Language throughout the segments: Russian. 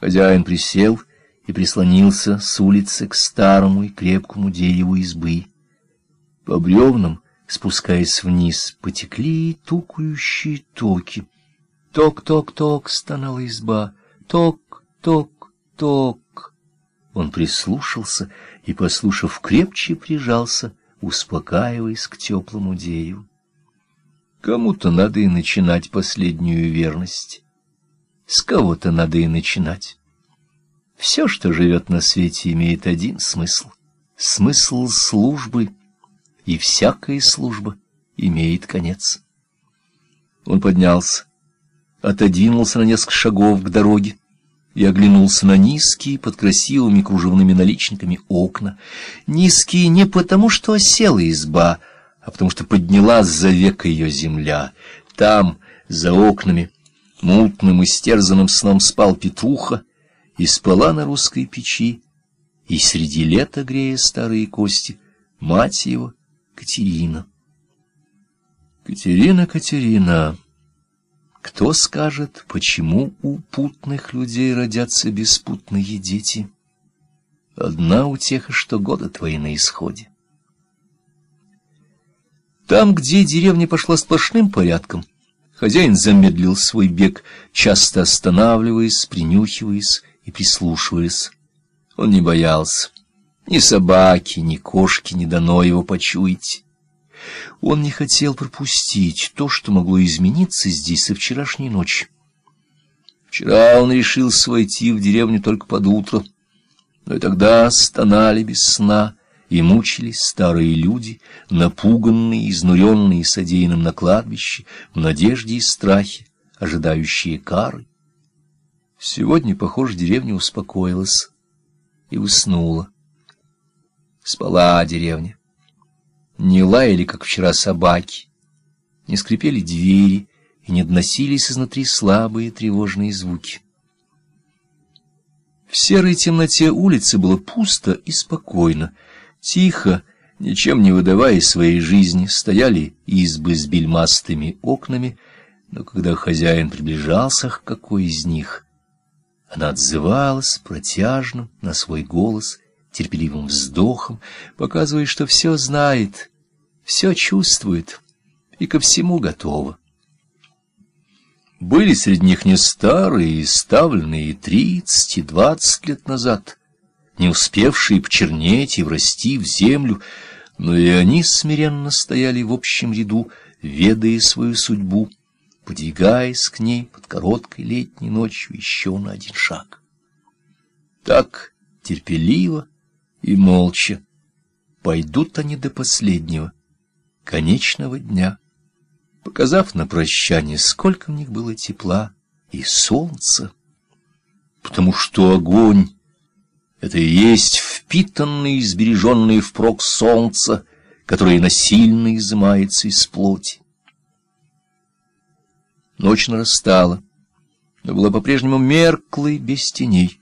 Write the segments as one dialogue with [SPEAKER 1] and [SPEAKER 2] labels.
[SPEAKER 1] Хозяин присел и прислонился с улицы к старому и крепкому дереву избы. По бревнам, спускаясь вниз, потекли тукающие токи. Ток-ток-ток стонала изба. Ток-ток-ток. Он прислушался и, послушав, крепче прижался, успокаиваясь к теплому дереву. Кому-то надо и начинать последнюю верность. С кого-то надо и начинать. Все, что живет на свете, имеет один смысл — смысл службы, и всякая служба имеет конец. Он поднялся, отодвинулся на несколько шагов к дороге и оглянулся на низкие, под красивыми кружевными наличниками окна. Низкие не потому, что осела изба, а потому что поднялась за века ее земля. Там, за окнами, мутным и стерзанным сном спал Петруха и спала на русской печи, и среди лета, грея старые кости, мать его, Катерина. Катерина, Катерина, кто скажет, почему у путных людей родятся беспутные дети? Одна утеха, что года твои на исходе. Там, где деревня пошла сплошным порядком, хозяин замедлил свой бег, часто останавливаясь, принюхиваясь и прислушиваясь. Он не боялся. Ни собаки, ни кошки не дано его почуять. Он не хотел пропустить то, что могло измениться здесь со вчерашней ночи. Вчера он решил войти в деревню только под утро, но и тогда стонали без сна, и мучились старые люди, напуганные, изнуренные содеянным на кладбище, в надежде и страхе, ожидающие кары. Сегодня, похоже, деревня успокоилась и уснула. Спала деревня. Не лаяли, как вчера, собаки, не скрипели двери и не доносились изнутри слабые тревожные звуки. В серой темноте улицы было пусто и спокойно, Тихо, ничем не выдавая своей жизни, стояли избы с бельмастыми окнами, но когда хозяин приближался к какой из них, она отзывалась протяжным на свой голос, терпеливым вздохом, показывая, что все знает, все чувствует и ко всему готова. Были среди них не старые, ставленные тридцать и двадцать лет назад, не успевшие почернеть и врасти в землю, но и они смиренно стояли в общем ряду, ведая свою судьбу, подвигаясь к ней под короткой летней ночью еще на один шаг. Так терпеливо и молча пойдут они до последнего, конечного дня, показав на прощание, сколько в них было тепла и солнца, потому что огонь это и есть впитанное и сбереженное впрок солнце, которое насильно изымается из плоти. Ночь нарастала, но была по-прежнему мерклой, без теней.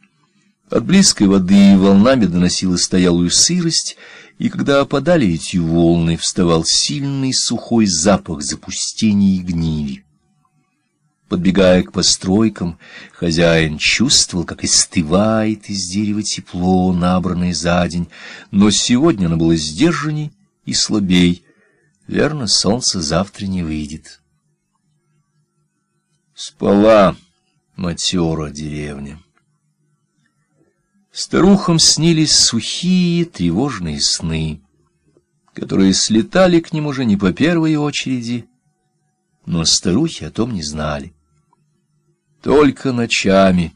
[SPEAKER 1] От близкой воды волнами доносила стоялую сырость, и когда опадали эти волны, вставал сильный сухой запах запустения и гнили. Подбегая к постройкам, хозяин чувствовал, как истывает из дерева тепло, набранное за день, но сегодня оно было сдержанней и слабей. Верно, солнце завтра не выйдет. Спала матера деревня. Старухам снились сухие тревожные сны, которые слетали к ним уже не по первой очереди, но старухи о том не знали. Только ночами,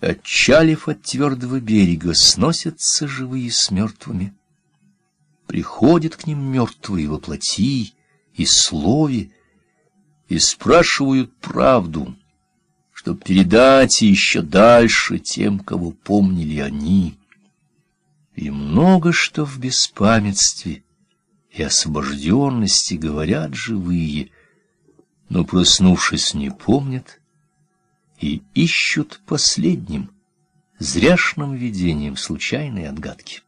[SPEAKER 1] отчалив от твердого берега, сносятся живые с мертвыми. Приходят к ним мертвые во плоти и слове и спрашивают правду, чтоб передать еще дальше тем, кого помнили они. И много что в беспамятстве и освобожденности говорят живые, но, проснувшись, не помнят — и ищут последним, зряшным видением случайной отгадки.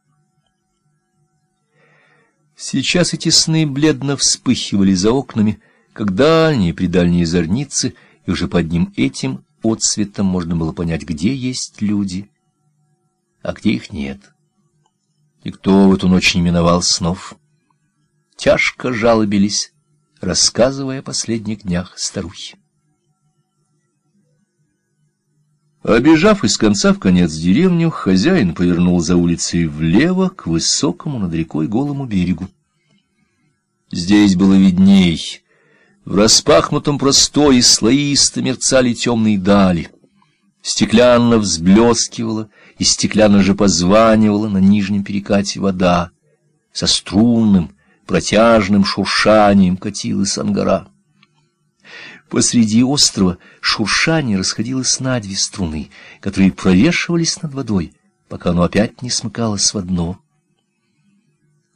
[SPEAKER 1] Сейчас эти сны бледно вспыхивали за окнами, как дальние-предальние зорницы, и уже под ним этим отцветом можно было понять, где есть люди, а где их нет. И кто в эту ночь не миновал снов? Тяжко жалобились, рассказывая о последних днях старухи. Обежав из конца в конец деревню, хозяин повернул за улицей влево к высокому над рекой голому берегу. Здесь было видней. В распахнутом простое слоисто мерцали темные дали. Стеклянно взблескивала и стеклянно же позванивала на нижнем перекате вода. Со струнным, протяжным шуршанием катилась ангара. Посреди острова шуршание расходилось на две струны, которые провешивались над водой, пока оно опять не смыкалось в одно.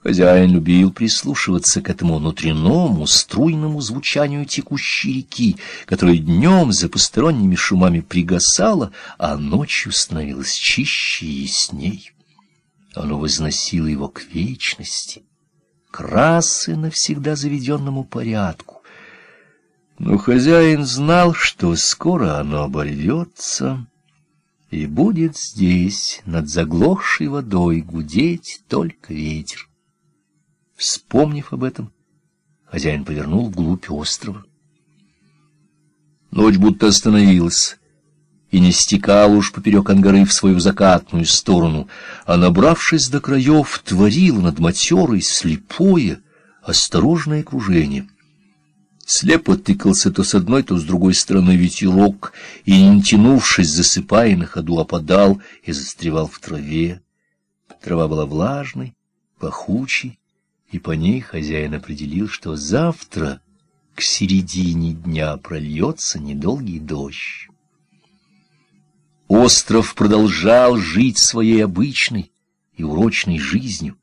[SPEAKER 1] Хозяин любил прислушиваться к этому внутреннему, струйному звучанию текущей реки, которая днем за посторонними шумами пригасала, а ночью становилась чище и ясней. Оно возносило его к вечности, к расы навсегда заведенному порядку, но хозяин знал, что скоро оно оборвется, и будет здесь, над заглохшей водой, гудеть только ветер. Вспомнив об этом, хозяин повернул вглубь острова. Ночь будто остановилась и не стекала уж поперек ангары в свою закатную сторону, а, набравшись до краев, творила над матерой слепое, осторожное окружение — Слепо тыкался то с одной, то с другой стороны ветерок, и, не тянувшись, засыпая на ходу, опадал и застревал в траве. Трава была влажной, пахучей, и по ней хозяин определил, что завтра к середине дня прольется недолгий дождь. Остров продолжал жить своей обычной и урочной жизнью.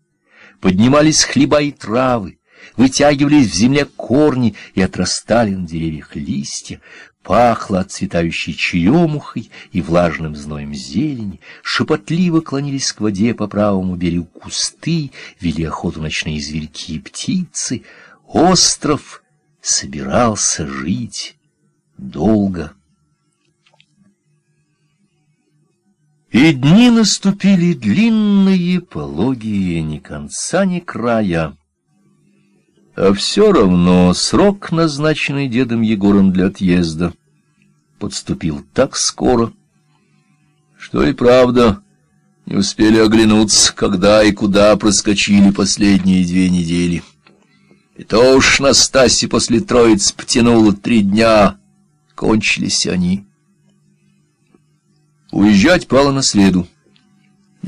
[SPEAKER 1] Поднимались хлеба и травы, вытягивались в земле корни и отрастали на деревьях листья, пахло отцветающей черемухой и влажным зноем зелени, шепотливо клонились к воде по правому берегу кусты, вели охоту ночные зверьки и птицы. Остров собирался жить долго. И дни наступили длинные, пологие, ни конца, ни края. А все равно срок, назначенный дедом Егором для отъезда, подступил так скоро, что и правда не успели оглянуться, когда и куда проскочили последние две недели. И то уж Настасья после троиц потянула три дня, кончились они. Уезжать пало на следу.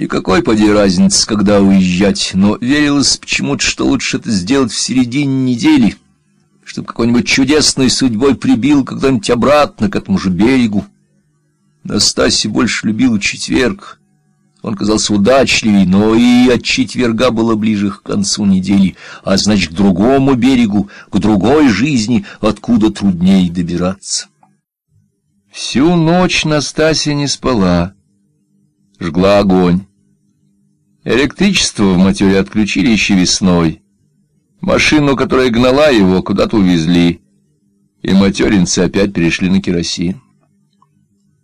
[SPEAKER 1] Никакой поди разницы, когда уезжать, но верилось почему-то, что лучше это сделать в середине недели, чтобы какой-нибудь чудесной судьбой прибил когда-нибудь обратно к этому же берегу. Настасья больше любила четверг. Он казался удачливей, но и от четверга было ближе к концу недели, а значит, к другому берегу, к другой жизни, откуда труднее добираться. Всю ночь Настасья не спала, жгла огонь. Электричество в матере отключили еще весной. Машину, которая гнала его, куда-то увезли, и материнцы опять перешли на керосин.